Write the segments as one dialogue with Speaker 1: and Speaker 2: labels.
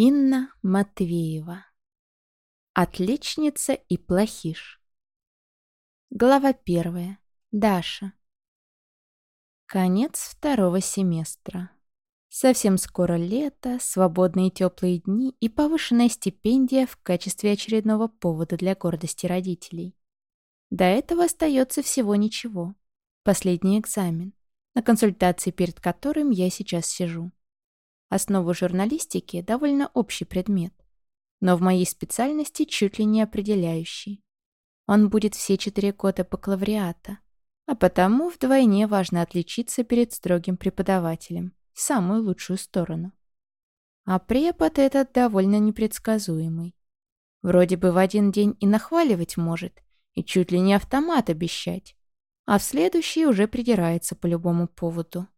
Speaker 1: Инна Матвеева. Отличница и плохиш. Глава первая. Даша. Конец второго семестра. Совсем скоро лето, свободные теплые дни и повышенная стипендия в качестве очередного повода для гордости родителей. До этого остается всего ничего. Последний экзамен, на консультации перед которым я сейчас сижу. Основу журналистики — довольно общий предмет, но в моей специальности чуть ли не определяющий. Он будет все четыре года бакалавриата, а потому вдвойне важно отличиться перед строгим преподавателем в самую лучшую сторону. А препод этот довольно непредсказуемый. Вроде бы в один день и нахваливать может, и чуть ли не автомат обещать, а в следующий уже придирается по любому поводу.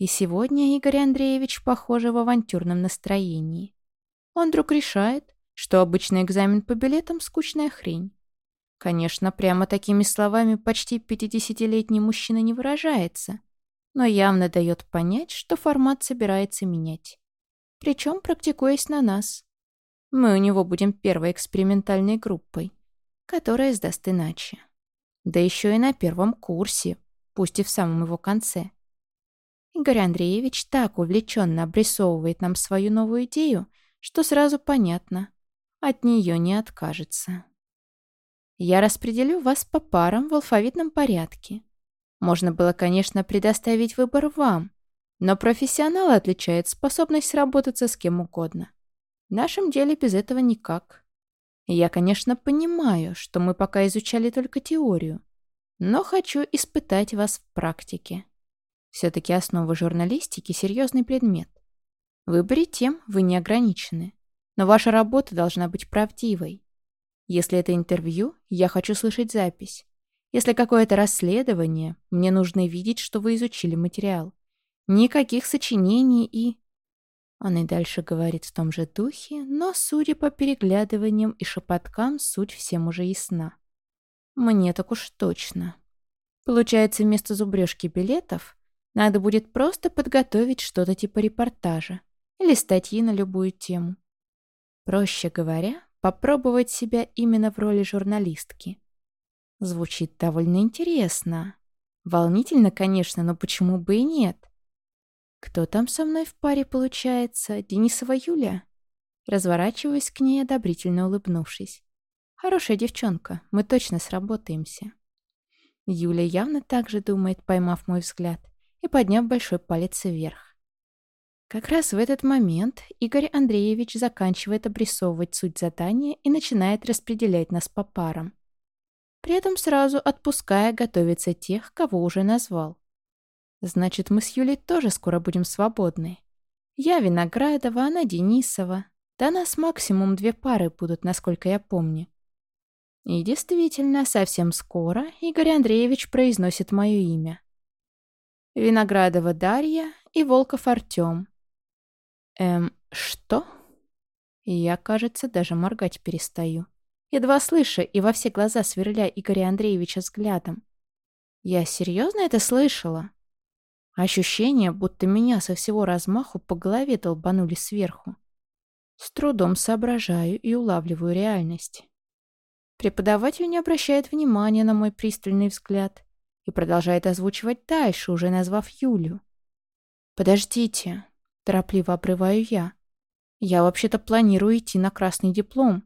Speaker 1: И сегодня Игорь Андреевич, похоже, в авантюрном настроении. Он вдруг решает, что обычный экзамен по билетам — скучная хрень. Конечно, прямо такими словами почти 50-летний мужчина не выражается, но явно дает понять, что формат собирается менять. Причем практикуясь на нас. Мы у него будем первой экспериментальной группой, которая сдаст иначе. Да еще и на первом курсе, пусть и в самом его конце. Игорь Андреевич так увлеченно обрисовывает нам свою новую идею, что сразу понятно, от нее не откажется. Я распределю вас по парам в алфавитном порядке. Можно было, конечно, предоставить выбор вам, но профессионал отличает способность сработаться с кем угодно. В нашем деле без этого никак. Я, конечно, понимаю, что мы пока изучали только теорию, но хочу испытать вас в практике. Все-таки основа журналистики — серьезный предмет. В выборе тем вы не ограничены. Но ваша работа должна быть правдивой. Если это интервью, я хочу слышать запись. Если какое-то расследование, мне нужно видеть, что вы изучили материал. Никаких сочинений и... Он и дальше говорит в том же духе, но, судя по переглядываниям и шепоткам, суть всем уже ясна. Мне так уж точно. Получается, вместо зубрежки билетов надо будет просто подготовить что-то типа репортажа или статьи на любую тему. Проще говоря, попробовать себя именно в роли журналистки. Звучит довольно интересно. Волнительно, конечно, но почему бы и нет? Кто там со мной в паре получается? Денисова Юля? Разворачиваясь к ней, одобрительно улыбнувшись. Хорошая девчонка, мы точно сработаемся. Юля явно так же думает, поймав мой взгляд и подняв большой палец вверх. Как раз в этот момент Игорь Андреевич заканчивает обрисовывать суть задания и начинает распределять нас по парам. При этом сразу отпуская готовиться тех, кого уже назвал. Значит, мы с Юлей тоже скоро будем свободны. Я Виноградова, она Денисова. Да нас максимум две пары будут, насколько я помню. И действительно, совсем скоро Игорь Андреевич произносит мое имя. Виноградова Дарья и Волков Артем. Эм, что? я, кажется, даже моргать перестаю. Едва слыша и во все глаза сверля Игоря Андреевича взглядом. Я серьезно это слышала? Ощущение, будто меня со всего размаху по голове долбанули сверху. С трудом соображаю и улавливаю реальность. Преподаватель не обращает внимания на мой пристальный взгляд и продолжает озвучивать дальше, уже назвав Юлю. «Подождите», — торопливо обрываю я. «Я вообще-то планирую идти на красный диплом.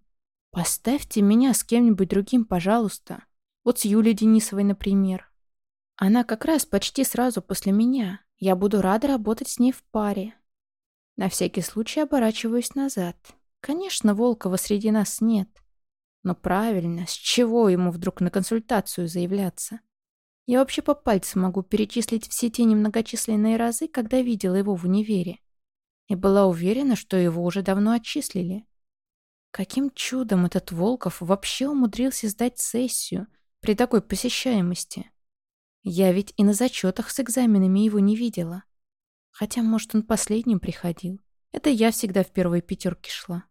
Speaker 1: Поставьте меня с кем-нибудь другим, пожалуйста. Вот с Юлей Денисовой, например. Она как раз почти сразу после меня. Я буду рада работать с ней в паре». На всякий случай оборачиваюсь назад. Конечно, Волкова среди нас нет. Но правильно, с чего ему вдруг на консультацию заявляться? Я вообще по пальцам могу перечислить все те немногочисленные разы, когда видела его в универе. И была уверена, что его уже давно отчислили. Каким чудом этот Волков вообще умудрился сдать сессию при такой посещаемости? Я ведь и на зачетах с экзаменами его не видела. Хотя, может, он последним приходил. Это я всегда в первой пятерке шла.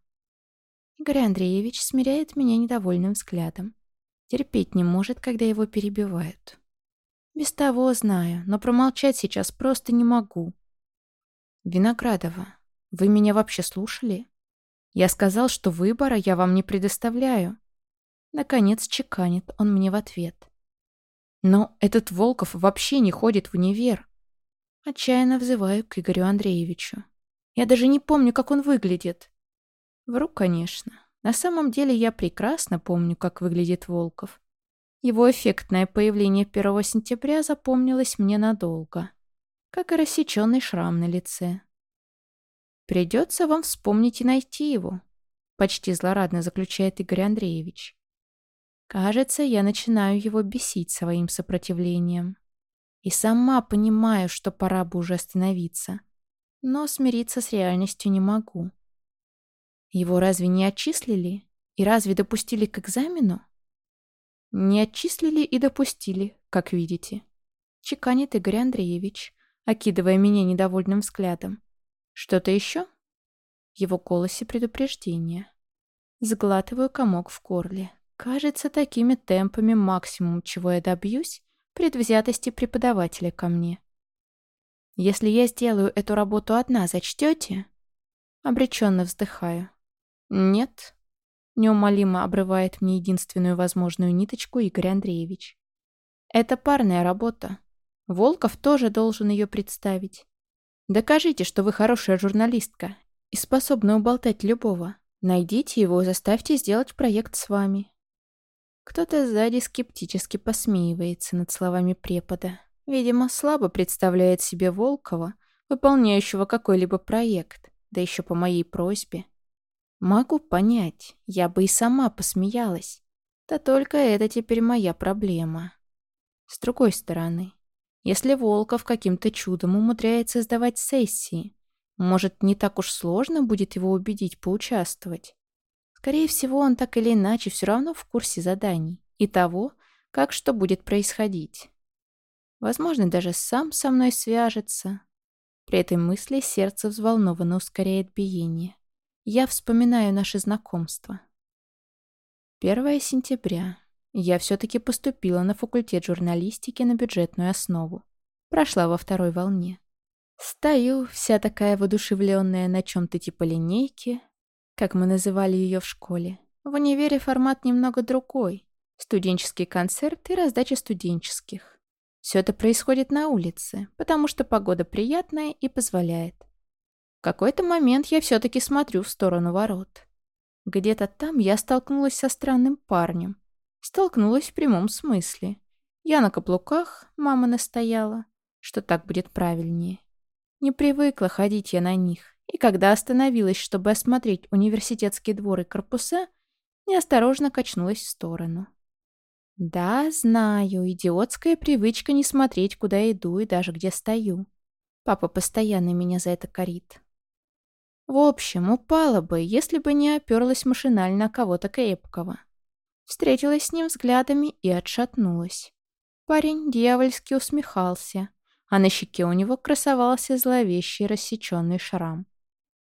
Speaker 1: Игорь Андреевич смиряет меня недовольным взглядом. Терпеть не может, когда его перебивают. Без того знаю, но промолчать сейчас просто не могу. Виноградова, вы меня вообще слушали? Я сказал, что выбора я вам не предоставляю. Наконец чеканит он мне в ответ. Но этот Волков вообще не ходит в универ. Отчаянно взываю к Игорю Андреевичу. Я даже не помню, как он выглядит. Вру, конечно. На самом деле я прекрасно помню, как выглядит Волков. Его эффектное появление 1 сентября запомнилось мне надолго, как и рассеченный шрам на лице. «Придется вам вспомнить и найти его», — почти злорадно заключает Игорь Андреевич. Кажется, я начинаю его бесить своим сопротивлением. И сама понимаю, что пора бы уже остановиться. Но смириться с реальностью не могу. Его разве не отчислили? И разве допустили к экзамену? Не отчислили и допустили, как видите. Чеканит Игорь Андреевич, окидывая меня недовольным взглядом. Что-то еще? Его голосе предупреждение. Сглатываю комок в горле. Кажется, такими темпами максимум, чего я добьюсь, предвзятости преподавателя ко мне. Если я сделаю эту работу одна, зачтете? Обреченно вздыхаю. Нет. Неумолимо обрывает мне единственную возможную ниточку Игорь Андреевич. Это парная работа. Волков тоже должен ее представить. Докажите, что вы хорошая журналистка и способна уболтать любого. Найдите его и заставьте сделать проект с вами. Кто-то сзади скептически посмеивается над словами препода. Видимо, слабо представляет себе Волкова, выполняющего какой-либо проект, да еще по моей просьбе. Могу понять, я бы и сама посмеялась. Да только это теперь моя проблема. С другой стороны, если Волков каким-то чудом умудряется сдавать сессии, может, не так уж сложно будет его убедить поучаствовать. Скорее всего, он так или иначе все равно в курсе заданий и того, как что будет происходить. Возможно, даже сам со мной свяжется. При этой мысли сердце взволнованно ускоряет биение. Я вспоминаю наше знакомство. 1 сентября. Я все-таки поступила на факультет журналистики на бюджетную основу. Прошла во второй волне. Стою, вся такая воодушевленная на чем-то типа линейки, как мы называли ее в школе. В универе формат немного другой. Студенческий концерт и раздача студенческих. Все это происходит на улице, потому что погода приятная и позволяет. Какой-то момент я все-таки смотрю в сторону ворот. Где-то там я столкнулась со странным парнем. Столкнулась в прямом смысле. Я на каблуках, мама настояла, что так будет правильнее. Не привыкла ходить я на них и когда остановилась, чтобы осмотреть университетский двор и корпуса, неосторожно качнулась в сторону. Да, знаю, идиотская привычка не смотреть, куда иду и даже где стою. Папа постоянно меня за это корит. В общем, упала бы, если бы не оперлась машинально кого-то крепкого. Встретилась с ним взглядами и отшатнулась. Парень дьявольски усмехался, а на щеке у него красовался зловещий рассеченный шрам.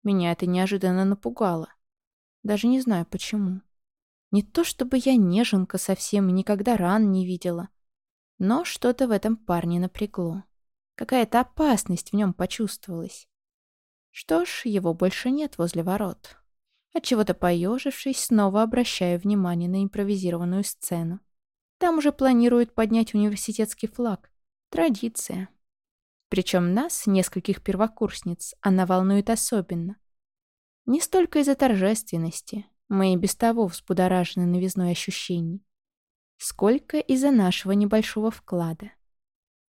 Speaker 1: Меня это неожиданно напугало. Даже не знаю почему. Не то чтобы я неженка совсем и никогда ран не видела. Но что-то в этом парне напрягло. Какая-то опасность в нем почувствовалась. Что ж, его больше нет возле ворот. Отчего-то поежившись, снова обращаю внимание на импровизированную сцену. Там уже планируют поднять университетский флаг. Традиция. Причем нас, нескольких первокурсниц, она волнует особенно. Не столько из-за торжественности, мы и без того взбудоражены новизной ощущений, сколько из-за нашего небольшого вклада.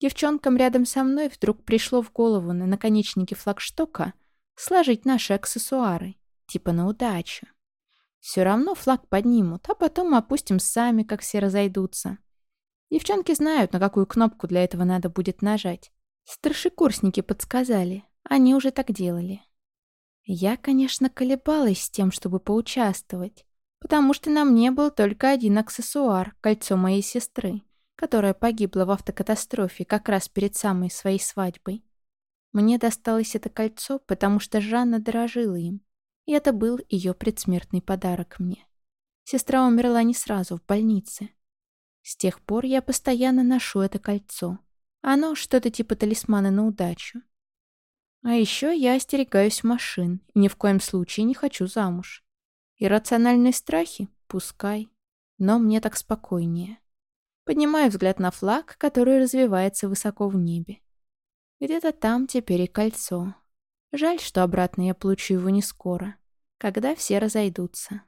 Speaker 1: Девчонкам рядом со мной вдруг пришло в голову на наконечнике флагштока сложить наши аксессуары, типа на удачу. Все равно флаг поднимут, а потом опустим сами, как все разойдутся. Девчонки знают, на какую кнопку для этого надо будет нажать. Старшекурсники подсказали. Они уже так делали. Я, конечно, колебалась с тем, чтобы поучаствовать, потому что на мне был только один аксессуар — кольцо моей сестры, которая погибла в автокатастрофе как раз перед самой своей свадьбой. Мне досталось это кольцо, потому что Жанна дорожила им, и это был ее предсмертный подарок мне. Сестра умерла не сразу, в больнице. С тех пор я постоянно ношу это кольцо — оно что-то типа талисмана на удачу. А еще я остерегаюсь машин и ни в коем случае не хочу замуж. Иррациональные страхи? Пускай. Но мне так спокойнее. Поднимаю взгляд на флаг, который развивается высоко в небе. Где-то там теперь и кольцо. Жаль, что обратно я получу его не скоро, когда все разойдутся.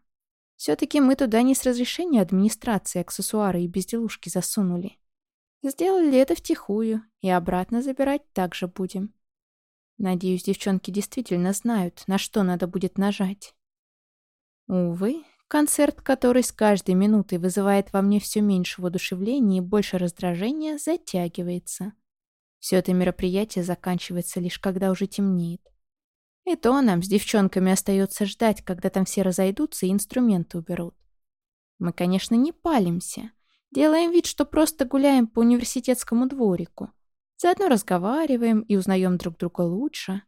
Speaker 1: Все-таки мы туда не с разрешения администрации аксессуары и безделушки засунули. Сделали это втихую, и обратно забирать также будем. Надеюсь, девчонки действительно знают, на что надо будет нажать. Увы, концерт, который с каждой минутой вызывает во мне все меньше воодушевления и больше раздражения, затягивается. Все это мероприятие заканчивается лишь когда уже темнеет. И то нам с девчонками остается ждать, когда там все разойдутся и инструменты уберут. Мы, конечно, не палимся. Делаем вид, что просто гуляем по университетскому дворику. Заодно разговариваем и узнаем друг друга лучше.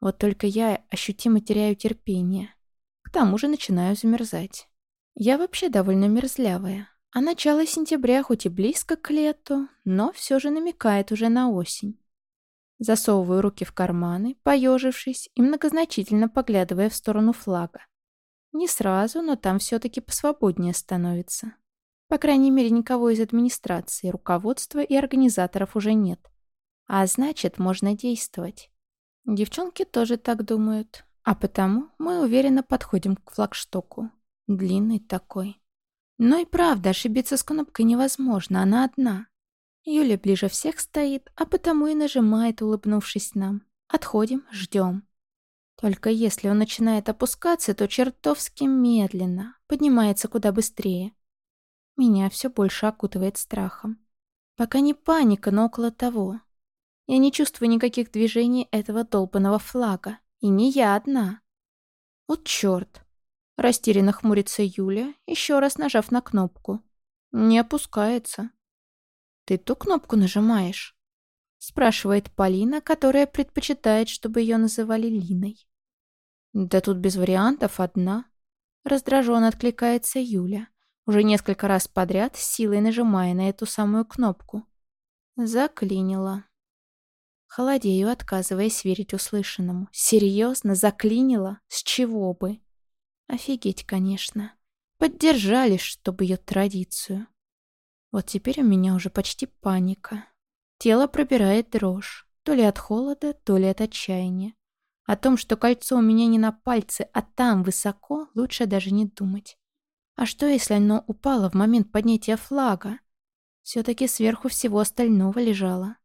Speaker 1: Вот только я ощутимо теряю терпение. К тому же начинаю замерзать. Я вообще довольно мерзлявая. А начало сентября хоть и близко к лету, но все же намекает уже на осень. Засовываю руки в карманы, поежившись и многозначительно поглядывая в сторону флага. Не сразу, но там все-таки посвободнее становится. По крайней мере, никого из администрации, руководства и организаторов уже нет. А значит, можно действовать. Девчонки тоже так думают. А потому мы уверенно подходим к флагштоку. Длинный такой. Но и правда, ошибиться с кнопкой невозможно, она одна. Юля ближе всех стоит, а потому и нажимает, улыбнувшись нам. Отходим, ждем. Только если он начинает опускаться, то чертовски медленно, поднимается куда быстрее. Меня все больше окутывает страхом. Пока не паника, но около того. Я не чувствую никаких движений этого долбанного флага. И не я одна. Вот черт. Растерянно хмурится Юля, еще раз нажав на кнопку. Не опускается. «Ты ту кнопку нажимаешь?» Спрашивает Полина, которая предпочитает, чтобы ее называли Линой. «Да тут без вариантов одна». Раздраженно откликается Юля, уже несколько раз подряд силой нажимая на эту самую кнопку. Заклинила. Холодею, отказываясь верить услышанному. Серьезно, заклинила? С чего бы? Офигеть, конечно. Поддержали, чтобы ее традицию. Вот теперь у меня уже почти паника. Тело пробирает дрожь. То ли от холода, то ли от отчаяния. О том, что кольцо у меня не на пальце, а там, высоко, лучше даже не думать. А что, если оно упало в момент поднятия флага? Все-таки сверху всего остального лежало.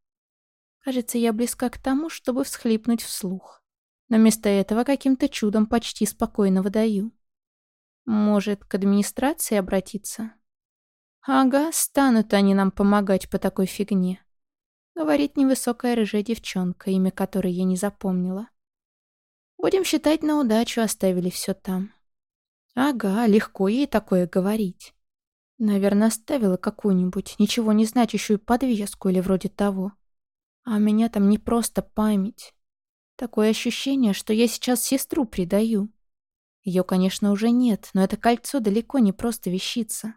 Speaker 1: Кажется, я близка к тому, чтобы всхлипнуть вслух. Но вместо этого каким-то чудом почти спокойно выдаю. Может, к администрации обратиться? Ага, станут они нам помогать по такой фигне. Говорит невысокая рыжая девчонка, имя которой я не запомнила. Будем считать, на удачу оставили все там. Ага, легко ей такое говорить. Наверное, оставила какую-нибудь, ничего не значащую подвеску или вроде того. А у меня там не просто память. Такое ощущение, что я сейчас сестру предаю. Ее, конечно, уже нет, но это кольцо далеко не просто вещица.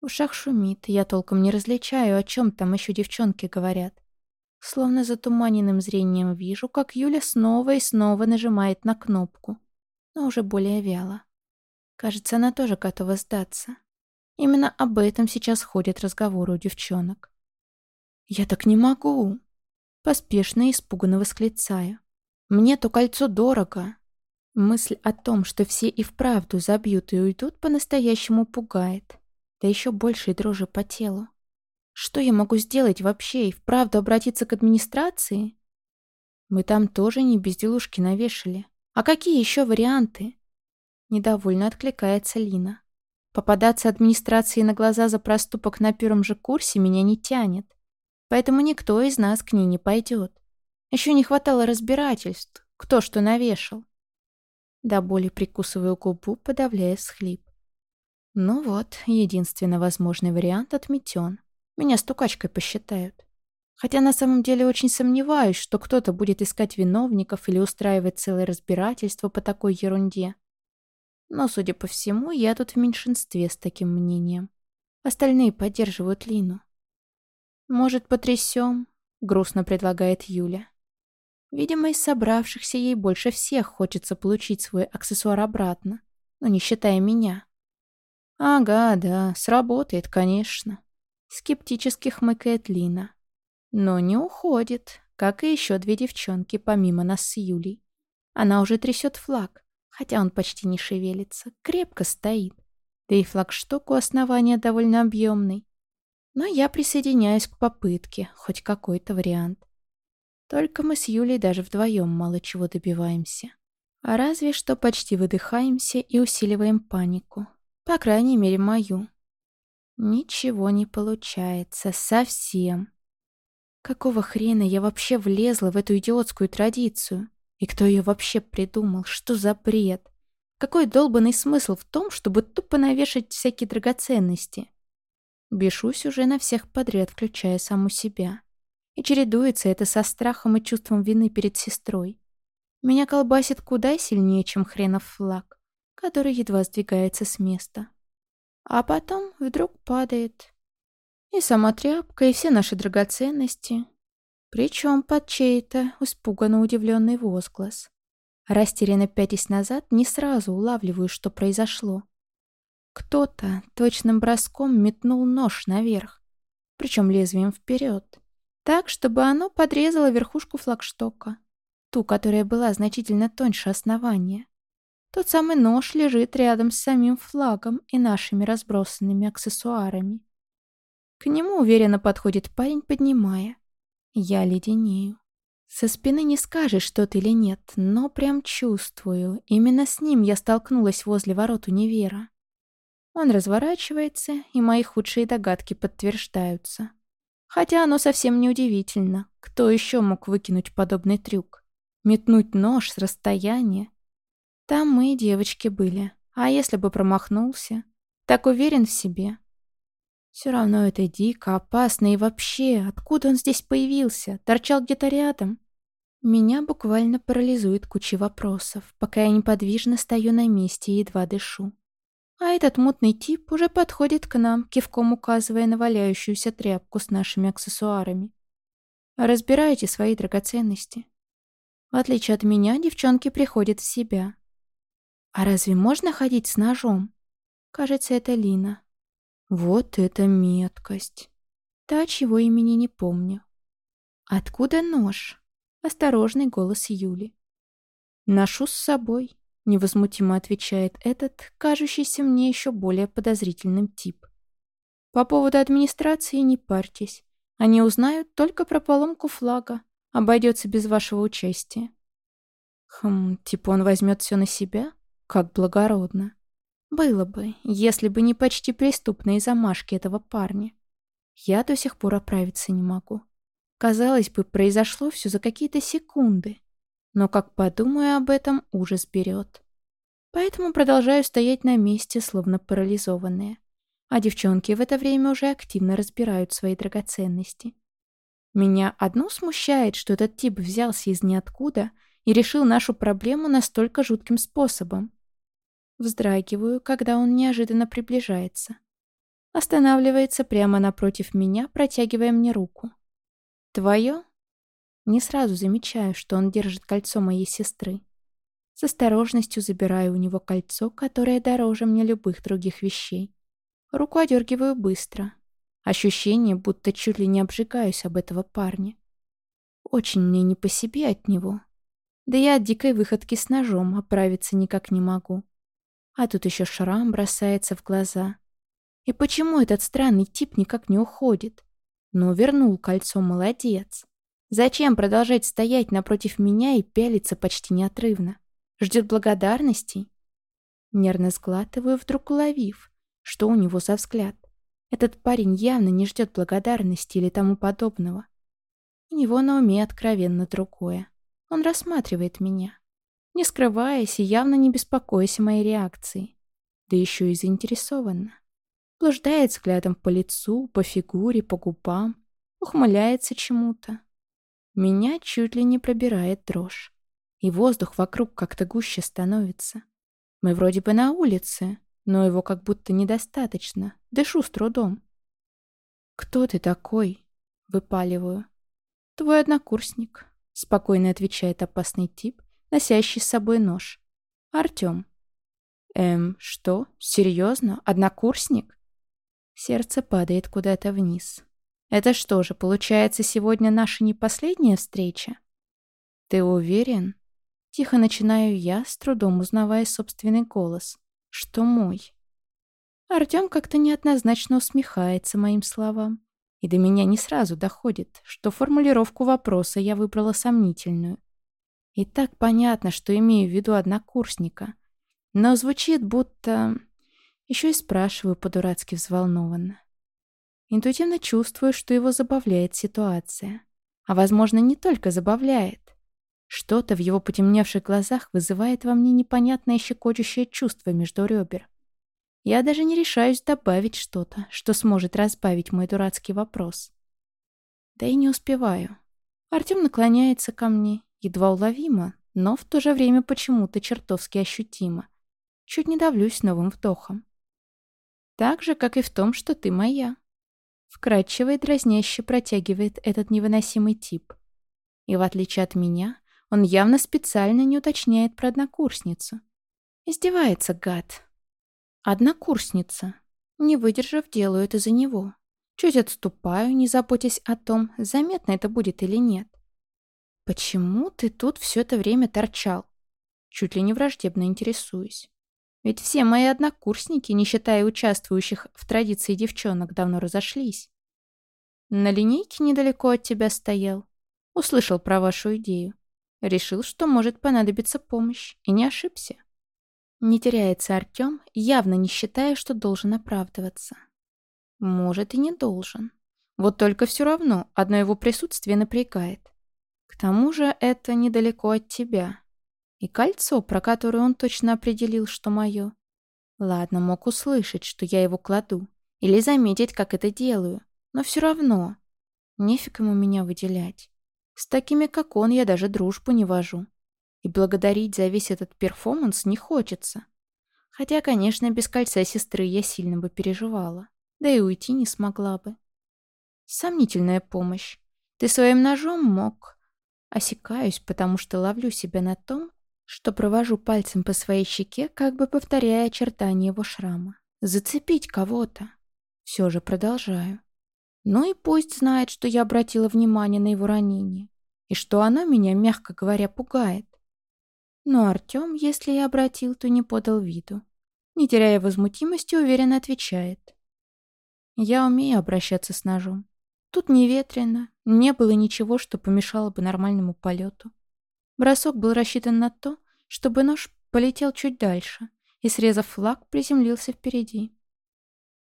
Speaker 1: В ушах шумит, я толком не различаю, о чем там еще девчонки говорят. Словно затуманенным зрением вижу, как Юля снова и снова нажимает на кнопку, но уже более вяло. Кажется, она тоже готова сдаться. Именно об этом сейчас ходит разговор у девчонок. «Я так не могу!» Поспешно и испуганно восклицаю. «Мне то кольцо дорого!» Мысль о том, что все и вправду забьют и уйдут, по-настоящему пугает да еще большей дрожи по телу. Что я могу сделать вообще и вправду обратиться к администрации? Мы там тоже не безделушки навешали. А какие еще варианты? Недовольно откликается Лина. Попадаться администрации на глаза за проступок на первом же курсе меня не тянет. Поэтому никто из нас к ней не пойдет. Еще не хватало разбирательств, кто что навешал. До боли прикусываю губу, подавляя схлип. Ну вот, единственно возможный вариант отметен. Меня стукачкой посчитают. Хотя на самом деле очень сомневаюсь, что кто-то будет искать виновников или устраивать целое разбирательство по такой ерунде. Но, судя по всему, я тут в меньшинстве с таким мнением. Остальные поддерживают Лину. «Может, потрясем?» — грустно предлагает Юля. Видимо, из собравшихся ей больше всех хочется получить свой аксессуар обратно. ну не считая меня. Ага, да, сработает, конечно. Скептически хмыкает Лина. Но не уходит, как и еще две девчонки, помимо нас с Юлей. Она уже трясет флаг, хотя он почти не шевелится, крепко стоит. Да и флагшток у основания довольно объемный. Но я присоединяюсь к попытке, хоть какой-то вариант. Только мы с Юлей даже вдвоем мало чего добиваемся. А разве что почти выдыхаемся и усиливаем панику. По крайней мере, мою. Ничего не получается. Совсем. Какого хрена я вообще влезла в эту идиотскую традицию? И кто ее вообще придумал? Что за бред? Какой долбанный смысл в том, чтобы тупо навешать всякие драгоценности? Бешусь уже на всех подряд, включая саму себя. И чередуется это со страхом и чувством вины перед сестрой. Меня колбасит куда сильнее, чем хренов флаг, который едва сдвигается с места. А потом вдруг падает. И сама тряпка, и все наши драгоценности. Причем под чей-то испуганно удивленный возглас. Растерянно пятясь назад, не сразу улавливаю, что произошло. Кто-то точным броском метнул нож наверх, причем лезвием вперед, так, чтобы оно подрезало верхушку флагштока, ту, которая была значительно тоньше основания. Тот самый нож лежит рядом с самим флагом и нашими разбросанными аксессуарами. К нему уверенно подходит парень, поднимая. Я леденею. Со спины не скажешь, что ты или нет, но прям чувствую. Именно с ним я столкнулась возле ворот универа. Он разворачивается, и мои худшие догадки подтверждаются. Хотя оно совсем не удивительно. Кто еще мог выкинуть подобный трюк? Метнуть нож с расстояния? Там мы, девочки, были. А если бы промахнулся? Так уверен в себе. Все равно это дико, опасно и вообще, откуда он здесь появился? Торчал где-то рядом? Меня буквально парализует куча вопросов, пока я неподвижно стою на месте и едва дышу. А этот мутный тип уже подходит к нам, кивком указывая на валяющуюся тряпку с нашими аксессуарами. Разбирайте свои драгоценности. В отличие от меня, девчонки приходят в себя. А разве можно ходить с ножом? Кажется, это Лина. Вот это меткость. Та, чего имени не помню. Откуда нож? Осторожный голос Юли. Ношу с собой, невозмутимо отвечает этот, кажущийся мне еще более подозрительным тип. По поводу администрации не парьтесь. Они узнают только про поломку флага. Обойдется без вашего участия. Хм, типа он возьмет все на себя? Как благородно. Было бы, если бы не почти преступные замашки этого парня. Я до сих пор оправиться не могу. Казалось бы, произошло все за какие-то секунды. Но как подумаю об этом, ужас берет. Поэтому продолжаю стоять на месте, словно парализованная. А девчонки в это время уже активно разбирают свои драгоценности. Меня одно смущает, что этот тип взялся из ниоткуда и решил нашу проблему настолько жутким способом. Вздрагиваю, когда он неожиданно приближается. Останавливается прямо напротив меня, протягивая мне руку. «Твое?» Не сразу замечаю, что он держит кольцо моей сестры. С осторожностью забираю у него кольцо, которое дороже мне любых других вещей. Руку одергиваю быстро. Ощущение, будто чуть ли не обжигаюсь об этого парня. Очень мне не по себе от него. Да я от дикой выходки с ножом оправиться никак не могу. А тут еще шрам бросается в глаза. И почему этот странный тип никак не уходит? Ну, вернул кольцо, молодец. Зачем продолжать стоять напротив меня и пялиться почти неотрывно? Ждет благодарностей? Нервно сглатываю, вдруг уловив, что у него за взгляд. Этот парень явно не ждет благодарности или тому подобного. У него на уме откровенно другое. Он рассматривает меня не скрываясь и явно не беспокоясь о моей реакции. Да еще и заинтересованно. Блуждает взглядом по лицу, по фигуре, по губам, ухмыляется чему-то. Меня чуть ли не пробирает дрожь. И воздух вокруг как-то гуще становится. Мы вроде бы на улице, но его как будто недостаточно. Дышу с трудом. «Кто ты такой?» — выпаливаю. «Твой однокурсник», — спокойно отвечает опасный тип, носящий с собой нож. Артём. Эм, что? Серьезно? Однокурсник? Сердце падает куда-то вниз. Это что же, получается, сегодня наша не последняя встреча? Ты уверен? Тихо начинаю я, с трудом узнавая собственный голос. Что мой? Артём как-то неоднозначно усмехается моим словам. И до меня не сразу доходит, что формулировку вопроса я выбрала сомнительную. И так понятно, что имею в виду однокурсника. Но звучит будто... Еще и спрашиваю по-дурацки взволнованно. Интуитивно чувствую, что его забавляет ситуация. А возможно, не только забавляет. Что-то в его потемневших глазах вызывает во мне непонятное щекочущее чувство между ребер. Я даже не решаюсь добавить что-то, что сможет разбавить мой дурацкий вопрос. Да и не успеваю. Артем наклоняется ко мне, едва уловимо, но в то же время почему-то чертовски ощутимо. Чуть не давлюсь новым вдохом. Так же, как и в том, что ты моя. Вкрадчиво и дразняще протягивает этот невыносимый тип. И в отличие от меня, он явно специально не уточняет про однокурсницу. Издевается, гад. Однокурсница. Не выдержав, делаю это за него. Чуть отступаю, не заботясь о том, заметно это будет или нет. «Почему ты тут все это время торчал?» Чуть ли не враждебно интересуюсь. Ведь все мои однокурсники, не считая участвующих в традиции девчонок, давно разошлись. На линейке недалеко от тебя стоял. Услышал про вашу идею. Решил, что может понадобиться помощь, и не ошибся. Не теряется Артём, явно не считая, что должен оправдываться. Может, и не должен. Вот только все равно одно его присутствие напрягает. К тому же это недалеко от тебя. И кольцо, про которое он точно определил, что мое. Ладно, мог услышать, что я его кладу. Или заметить, как это делаю. Но все равно. Нефиг ему меня выделять. С такими, как он, я даже дружбу не вожу. И благодарить за весь этот перформанс не хочется. Хотя, конечно, без кольца сестры я сильно бы переживала. Да и уйти не смогла бы. Сомнительная помощь. Ты своим ножом мог. Осекаюсь, потому что ловлю себя на том, что провожу пальцем по своей щеке, как бы повторяя очертания его шрама. Зацепить кого-то. Все же продолжаю. Ну и пусть знает, что я обратила внимание на его ранение, и что оно меня, мягко говоря, пугает. Но Артем, если и обратил, то не подал виду. Не теряя возмутимости, уверенно отвечает. Я умею обращаться с ножом. Тут не ветрено, не было ничего, что помешало бы нормальному полету. Бросок был рассчитан на то, чтобы нож полетел чуть дальше и, срезав флаг, приземлился впереди.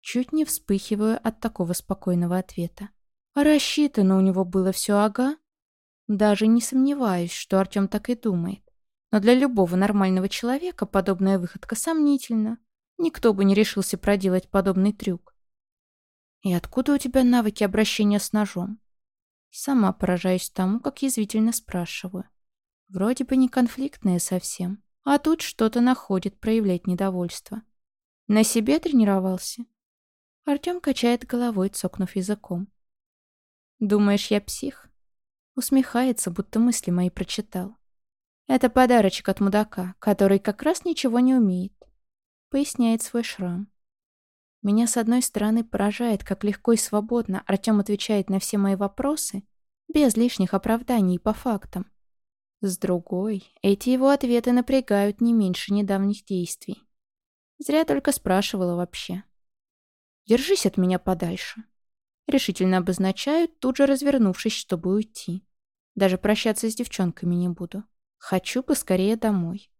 Speaker 1: Чуть не вспыхиваю от такого спокойного ответа. Рассчитано у него было все ага. Даже не сомневаюсь, что Артем так и думает. Но для любого нормального человека подобная выходка сомнительна. Никто бы не решился проделать подобный трюк. И откуда у тебя навыки обращения с ножом? Сама поражаюсь тому, как язвительно спрашиваю. Вроде бы не конфликтная совсем, а тут что-то находит проявлять недовольство. На себе тренировался? Артем качает головой, цокнув языком. «Думаешь, я псих?» Усмехается, будто мысли мои прочитал. Это подарочек от мудака, который как раз ничего не умеет. Поясняет свой шрам. Меня, с одной стороны, поражает, как легко и свободно Артем отвечает на все мои вопросы, без лишних оправданий и по фактам. С другой, эти его ответы напрягают не меньше недавних действий. Зря только спрашивала вообще. «Держись от меня подальше», — решительно обозначаю, тут же развернувшись, чтобы уйти. Даже прощаться с девчонками не буду. Хочу поскорее домой.